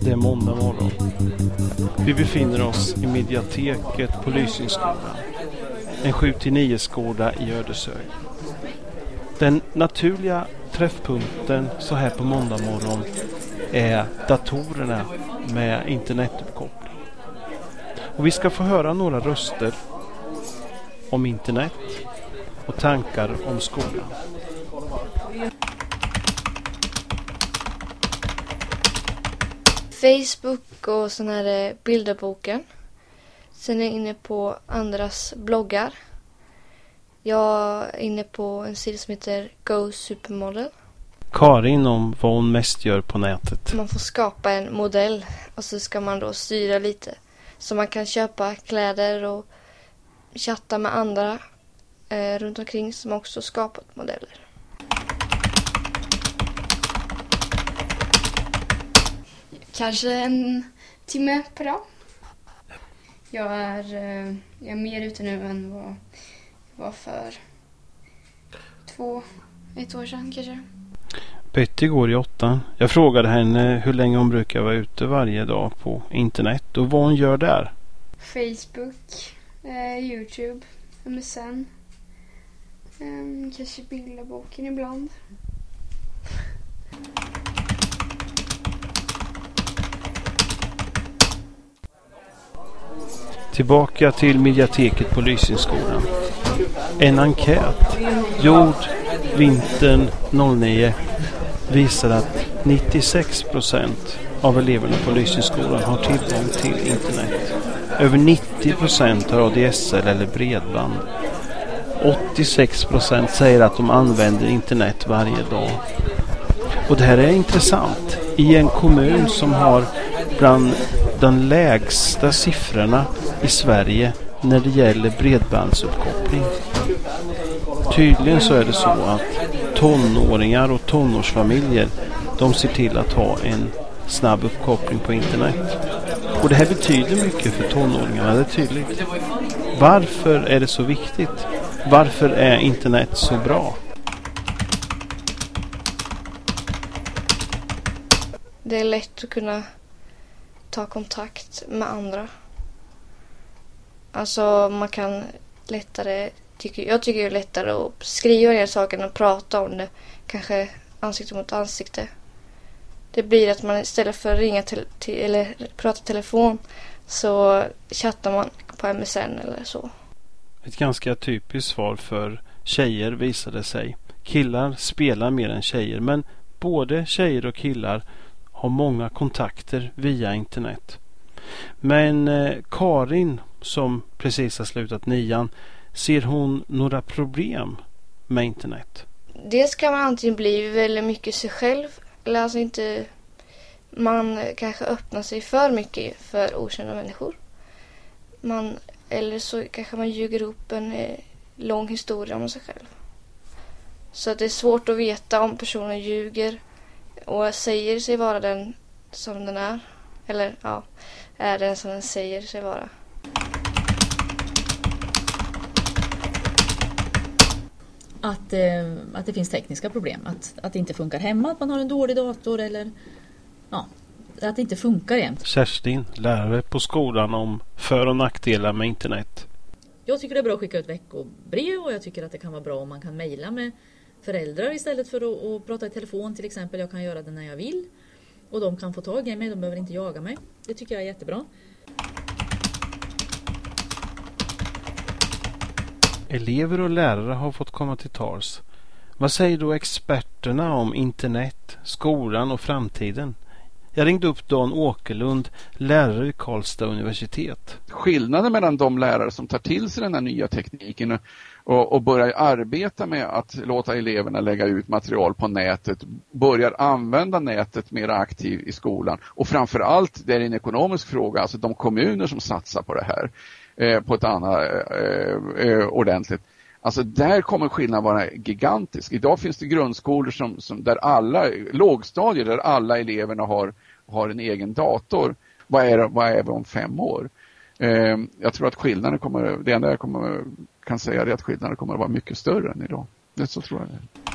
Det är måndag morgon. Vi befinner oss i mediateket på Lysingsskolan. En 7-9 skåda i Ödeshög. Den naturliga träffpunkten så här på måndag morgon är datorerna med internetuppkoppling. Och vi ska få höra några röster om internet och tankar om skolan. Facebook och sån här eh, bilderboken. Sen är jag inne på andras bloggar. Jag är inne på en sida som heter Go Supermodel. Karin om vad hon mest gör på nätet. Man får skapa en modell och så ska man då styra lite. Så man kan köpa kläder och chatta med andra eh, runt omkring som också skapat modeller. Kanske en timme per dag. Jag är, eh, jag är mer ute nu än vad jag var för två, ett år sedan kanske. Betty går i åttan. Jag frågade henne hur länge hon brukar vara ute varje dag på internet och vad hon gör där. Facebook, eh, Youtube, MSN. Eh, kanske bilderboken ibland. Tillbaka till mediateket på Lysingsskolan. En enkät gjord vintern 09 visar att 96 procent av eleverna på Lysingsskolan har tillgång till internet. Över 90 procent har ADSL eller bredband. 86 procent säger att de använder internet varje dag. Och det här är intressant. I en kommun som har bland de lägsta siffrorna i Sverige när det gäller bredbandsuppkoppling. Tydligen så är det så att tonåringar och tonårsfamiljer de ser till att ha en snabb uppkoppling på internet. Och det här betyder mycket för tonåringarna, det är tydligt. Varför är det så viktigt? Varför är internet så bra? Det är lätt att kunna ta kontakt med andra. Alltså man kan lättare, tycker, jag tycker det är lättare att skriva ner saker än att prata om det. Kanske ansikte mot ansikte. Det blir att man istället för att ringa till, till eller prata telefon så chattar man på MSN eller så. Ett ganska typiskt svar för tjejer visade sig. Killar spelar mer än tjejer men både tjejer och killar har många kontakter via internet. Men eh, Karin som precis har slutat nian, ser hon några problem med internet? Dels kan man antingen bli väldigt mycket sig själv eller alltså inte man kanske öppnar sig för mycket för okända människor. Man, eller så kanske man ljuger upp en eh, lång historia om sig själv. Så det är svårt att veta om personen ljuger och säger sig vara den som den är. Eller ja, är den som den säger sig vara. Att, eh, att det finns tekniska problem. Att, att det inte funkar hemma, att man har en dålig dator eller ja, att det inte funkar jämt. Kerstin, lärare på skolan om för och nackdelar med internet. Jag tycker det är bra att skicka ut veckobrev och jag tycker att det kan vara bra om man kan mejla med föräldrar istället för att, prata i telefon till exempel. Jag kan göra det när jag vill. Och de kan få tag i mig, de behöver inte jaga mig. Det tycker jag är jättebra. Elever och lärare har fått komma till tals. Vad säger då experterna om internet, skolan och framtiden? Jag ringde upp Dan Åkerlund, lärare vid Karlstad universitet. Skillnaden mellan de lärare som tar till sig den här nya tekniken och, och börjar arbeta med att låta eleverna lägga ut material på nätet, börjar använda nätet mer aktivt i skolan och framförallt, det är en ekonomisk fråga, alltså de kommuner som satsar på det här eh, på ett annat eh, eh, ordentligt. Alltså där kommer skillnaden vara gigantisk. Idag finns det grundskolor som, som där alla, lågstadier där alla eleverna har, har en egen dator. Vad är, vad är vi om fem år? Eh, jag tror att skillnaden kommer, det enda jag kommer, kan säga är att skillnaden kommer att vara mycket större än idag. Det så tror jag. det.